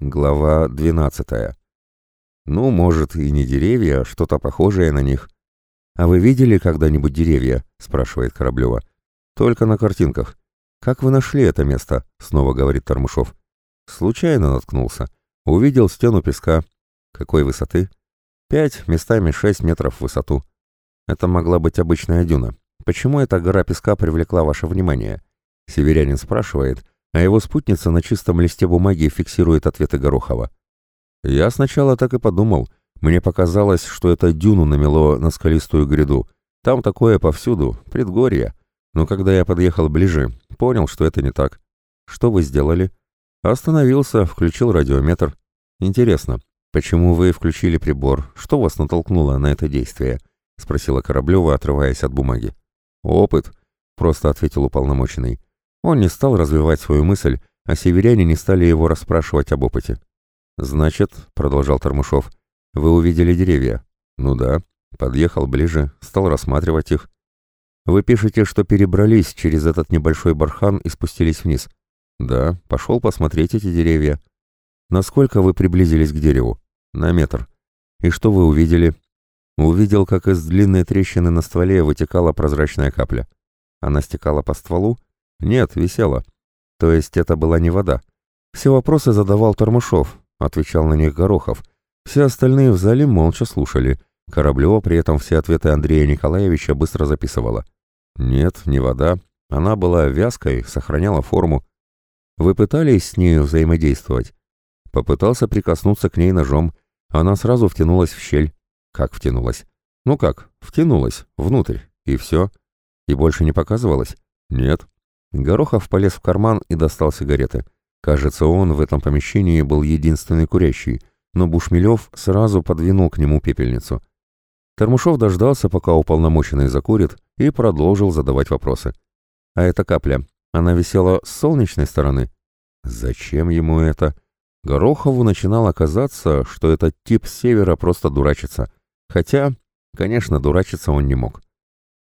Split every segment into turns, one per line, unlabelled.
Глава 12. Ну, может, и не деревья, а что-то похожее на них. «А вы видели когда-нибудь деревья?» — спрашивает Кораблева. «Только на картинках. Как вы нашли это место?» — снова говорит Тормышов. «Случайно наткнулся. Увидел стену песка. Какой высоты?» «Пять, местами шесть метров в высоту. Это могла быть обычная дюна. Почему эта гора песка привлекла ваше внимание?» Северянин спрашивает, а его спутница на чистом листе бумаги фиксирует ответы Горохова. Я сначала так и подумал. Мне показалось, что это дюну намело на скалистую гряду. Там такое повсюду, предгорье. Но когда я подъехал ближе, понял, что это не так. Что вы сделали? Остановился, включил радиометр. Интересно, почему вы включили прибор? Что вас натолкнуло на это действие? Спросила Кораблева, отрываясь от бумаги. Опыт, просто ответил уполномоченный. Он не стал развивать свою мысль, а северяне не стали его расспрашивать об опыте. «Значит», — продолжал Тормышов, — «вы увидели деревья?» «Ну да». Подъехал ближе, стал рассматривать их. «Вы пишете, что перебрались через этот небольшой бархан и спустились вниз?» «Да, пошел посмотреть эти деревья». «Насколько вы приблизились к дереву?» «На метр». «И что вы увидели?» «Увидел, как из длинной трещины на стволе вытекала прозрачная капля. Она стекала по стволу, «Нет, висела. То есть это была не вода. Все вопросы задавал Тормышов, отвечал на них Горохов. Все остальные в зале молча слушали. Кораблева при этом все ответы Андрея Николаевича быстро записывала. «Нет, не вода. Она была вязкой, сохраняла форму. Вы пытались с ней взаимодействовать?» Попытался прикоснуться к ней ножом. Она сразу втянулась в щель. Как втянулась? Ну как, втянулась, внутрь, и все. И больше не показывалась? Нет. Горохов полез в карман и достал сигареты. Кажется, он в этом помещении был единственный курящий, но Бушмелев сразу подвинул к нему пепельницу. Тормушов дождался, пока уполномоченный закурит, и продолжил задавать вопросы. «А эта капля, она висела с солнечной стороны?» «Зачем ему это?» Горохову начинало казаться, что этот тип севера просто дурачится. Хотя, конечно, дурачиться он не мог.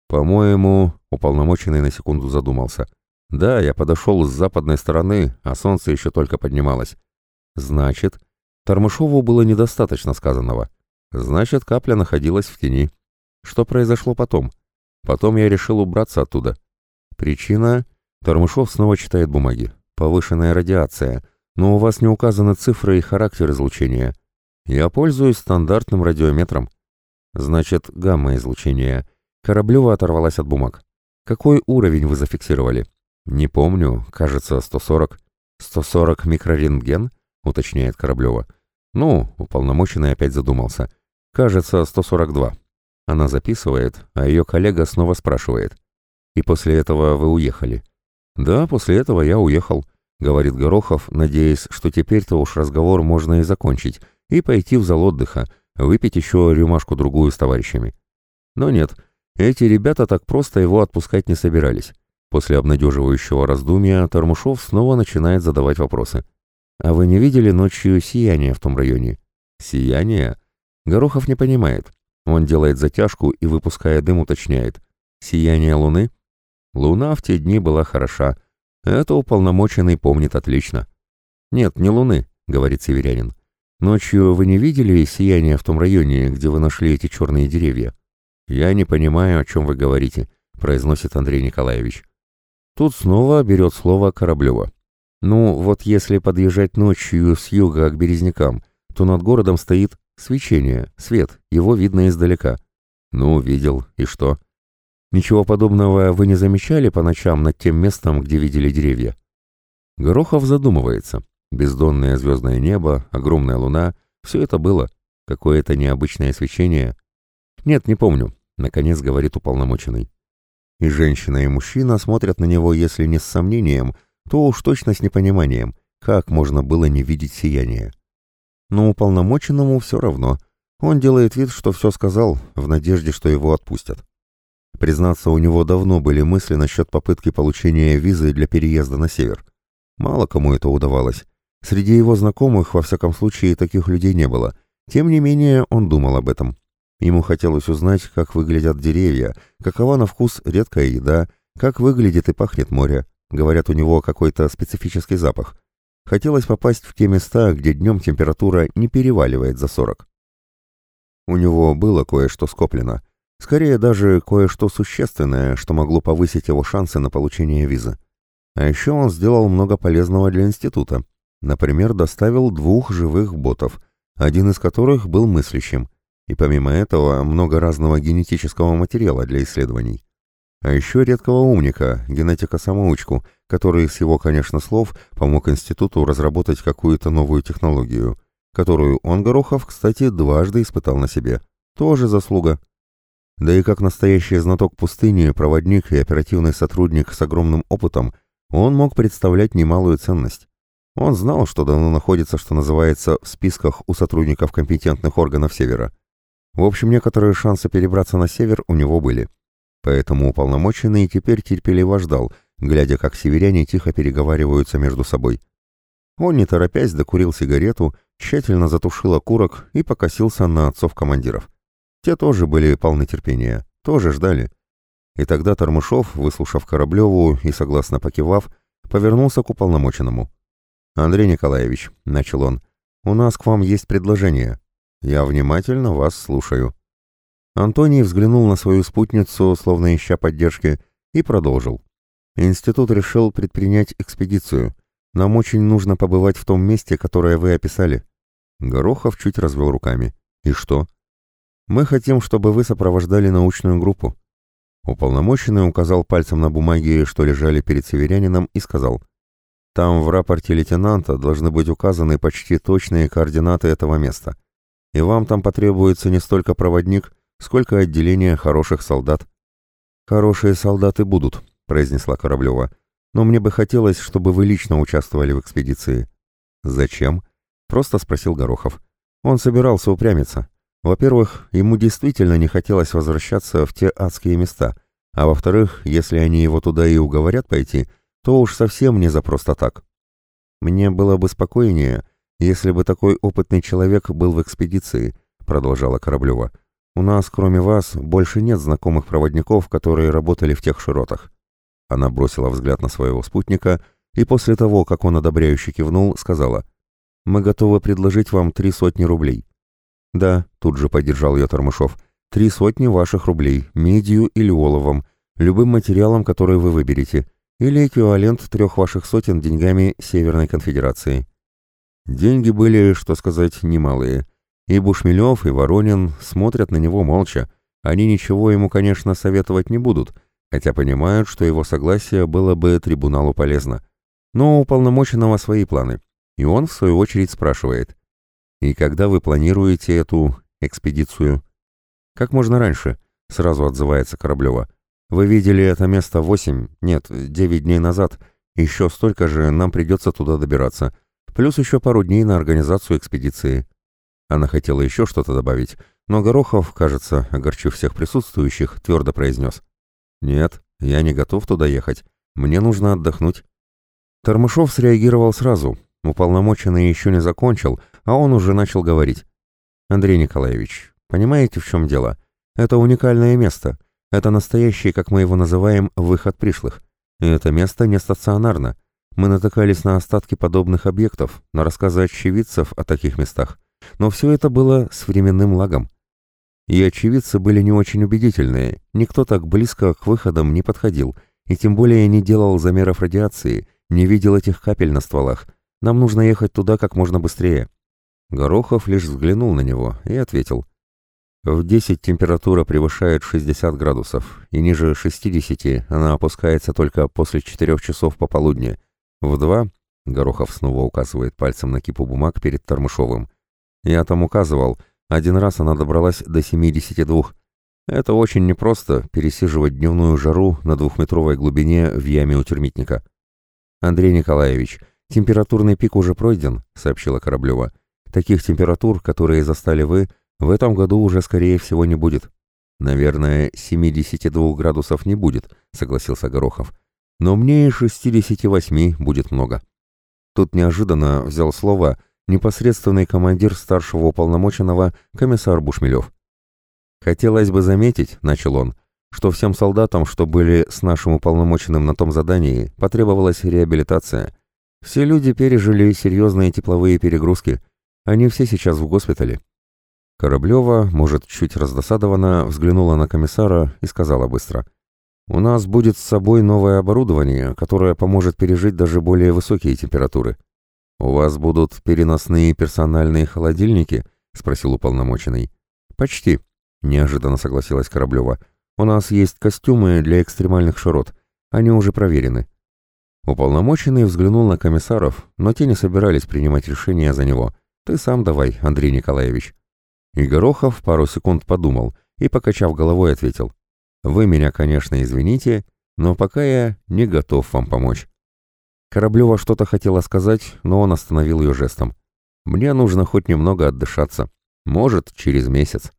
«По-моему...» — уполномоченный на секунду задумался — да, я подошел с западной стороны, а солнце еще только поднималось. Значит, Тормышову было недостаточно сказанного. Значит, капля находилась в тени. Что произошло потом? Потом я решил убраться оттуда. Причина? Тормышов снова читает бумаги. Повышенная радиация. Но у вас не указаны цифры и характер излучения. Я пользуюсь стандартным радиометром. Значит, гамма-излучение. Кораблева оторвалась от бумаг. Какой уровень вы зафиксировали? «Не помню, кажется, 140». «140 микрорентген?» — уточняет Кораблева. «Ну», — уполномоченный опять задумался. «Кажется, 142». Она записывает, а ее коллега снова спрашивает. «И после этого вы уехали?» «Да, после этого я уехал», — говорит Горохов, надеясь, что теперь-то уж разговор можно и закончить, и пойти в зал отдыха, выпить еще рюмашку-другую с товарищами. Но нет, эти ребята так просто его отпускать не собирались. После обнадеживающего раздумья Тормушов снова начинает задавать вопросы. «А вы не видели ночью сияние в том районе?» «Сияние?» Горохов не понимает. Он делает затяжку и, выпуская дым, уточняет. «Сияние луны?» Луна в те дни была хороша. Это уполномоченный помнит отлично. «Нет, не луны», — говорит северянин. «Ночью вы не видели сияние в том районе, где вы нашли эти черные деревья?» «Я не понимаю, о чем вы говорите», — произносит Андрей Николаевич. Тут снова берет слово Кораблева. Ну, вот если подъезжать ночью с юга к Березнякам, то над городом стоит свечение, свет, его видно издалека. Ну, видел, и что? Ничего подобного вы не замечали по ночам над тем местом, где видели деревья? Горохов задумывается. Бездонное звездное небо, огромная луна — все это было. Какое-то необычное свечение. Нет, не помню, — наконец говорит уполномоченный. И женщина, и мужчина смотрят на него, если не с сомнением, то уж точно с непониманием, как можно было не видеть сияние. Но уполномоченному все равно. Он делает вид, что все сказал, в надежде, что его отпустят. Признаться, у него давно были мысли насчет попытки получения визы для переезда на север. Мало кому это удавалось. Среди его знакомых, во всяком случае, таких людей не было. Тем не менее, он думал об этом. Ему хотелось узнать, как выглядят деревья, какова на вкус редкая еда, как выглядит и пахнет море. Говорят, у него какой-то специфический запах. Хотелось попасть в те места, где днем температура не переваливает за 40. У него было кое-что скоплено. Скорее даже кое-что существенное, что могло повысить его шансы на получение визы. А еще он сделал много полезного для института. Например, доставил двух живых ботов, один из которых был мыслящим, и помимо этого много разного генетического материала для исследований. А еще редкого умника, генетика-самоучку, который, с его, конечно, слов, помог институту разработать какую-то новую технологию, которую он, Горохов, кстати, дважды испытал на себе. Тоже заслуга. Да и как настоящий знаток пустыни, проводник и оперативный сотрудник с огромным опытом, он мог представлять немалую ценность. Он знал, что давно находится, что называется, в списках у сотрудников компетентных органов Севера. В общем, некоторые шансы перебраться на север у него были. Поэтому уполномоченный теперь терпеливо ждал, глядя, как северяне тихо переговариваются между собой. Он, не торопясь, докурил сигарету, тщательно затушил окурок и покосился на отцов-командиров. Те тоже были полны терпения, тоже ждали. И тогда Тормышов, выслушав Кораблеву и согласно покивав, повернулся к уполномоченному. «Андрей Николаевич», — начал он, — «у нас к вам есть предложение. Я внимательно вас слушаю». Антоний взглянул на свою спутницу, словно ища поддержки, и продолжил. «Институт решил предпринять экспедицию. Нам очень нужно побывать в том месте, которое вы описали». Горохов чуть развел руками. «И что?» «Мы хотим, чтобы вы сопровождали научную группу». Уполномоченный указал пальцем на бумаги, что лежали перед северянином, и сказал. «Там в рапорте лейтенанта должны быть указаны почти точные координаты этого места. И вам там потребуется не столько проводник, сколько отделение хороших солдат. «Хорошие солдаты будут», — произнесла Кораблева. «Но мне бы хотелось, чтобы вы лично участвовали в экспедиции». «Зачем?» — просто спросил Горохов. Он собирался упрямиться. Во-первых, ему действительно не хотелось возвращаться в те адские места, а во-вторых, если они его туда и уговорят пойти, то уж совсем не за просто так. «Мне было бы спокойнее, если бы такой опытный человек был в экспедиции», — продолжала Кораблева. У нас, кроме вас, больше нет знакомых проводников, которые работали в тех широтах». Она бросила взгляд на своего спутника и после того, как он одобряюще кивнул, сказала, «Мы готовы предложить вам три сотни рублей». «Да», — тут же поддержал ее Тормышов, «три сотни ваших рублей, медью или оловом, любым материалом, который вы выберете, или эквивалент трех ваших сотен деньгами Северной Конфедерации». Деньги были, что сказать, немалые — и Бушмелев, и Воронин смотрят на него молча. Они ничего ему, конечно, советовать не будут, хотя понимают, что его согласие было бы трибуналу полезно. Но у уполномоченного свои планы. И он, в свою очередь, спрашивает. «И когда вы планируете эту экспедицию?» «Как можно раньше», — сразу отзывается Кораблева. «Вы видели это место восемь, нет, девять дней назад. Еще столько же нам придется туда добираться. Плюс еще пару дней на организацию экспедиции». Она хотела еще что-то добавить, но Горохов, кажется, огорчив всех присутствующих, твердо произнес. «Нет, я не готов туда ехать. Мне нужно отдохнуть». Тормышов среагировал сразу. Уполномоченный еще не закончил, а он уже начал говорить. «Андрей Николаевич, понимаете, в чем дело? Это уникальное место. Это настоящий, как мы его называем, выход пришлых. И это место не стационарно. Мы натыкались на остатки подобных объектов, на рассказы очевидцев о таких местах. Но все это было с временным лагом. И очевидцы были не очень убедительные, никто так близко к выходам не подходил, и тем более не делал замеров радиации, не видел этих капель на стволах. Нам нужно ехать туда как можно быстрее. Горохов лишь взглянул на него и ответил. В 10 температура превышает 60 градусов, и ниже 60 она опускается только после 4 часов пополудни. В 2, Горохов снова указывает пальцем на кипу бумаг перед Тормышовым, я там указывал, один раз она добралась до 72. Это очень непросто, пересиживать дневную жару на двухметровой глубине в яме у термитника. «Андрей Николаевич, температурный пик уже пройден», — сообщила Кораблева. «Таких температур, которые застали вы, в этом году уже, скорее всего, не будет». «Наверное, 72 градусов не будет», — согласился Горохов. «Но мне и 68 будет много». Тут неожиданно взял слово непосредственный командир старшего уполномоченного комиссар Бушмелев. «Хотелось бы заметить», — начал он, — «что всем солдатам, что были с нашим уполномоченным на том задании, потребовалась реабилитация. Все люди пережили серьезные тепловые перегрузки. Они все сейчас в госпитале. Кораблева, может, чуть раздосадованно, взглянула на комиссара и сказала быстро. «У нас будет с собой новое оборудование, которое поможет пережить даже более высокие температуры». «У вас будут переносные персональные холодильники?» — спросил уполномоченный. «Почти», — неожиданно согласилась Кораблева. «У нас есть костюмы для экстремальных широт. Они уже проверены». Уполномоченный взглянул на комиссаров, но те не собирались принимать решения за него. «Ты сам давай, Андрей Николаевич». И пару секунд подумал и, покачав головой, ответил. «Вы меня, конечно, извините, но пока я не готов вам помочь». Кораблева что-то хотела сказать, но он остановил ее жестом. «Мне нужно хоть немного отдышаться. Может, через месяц».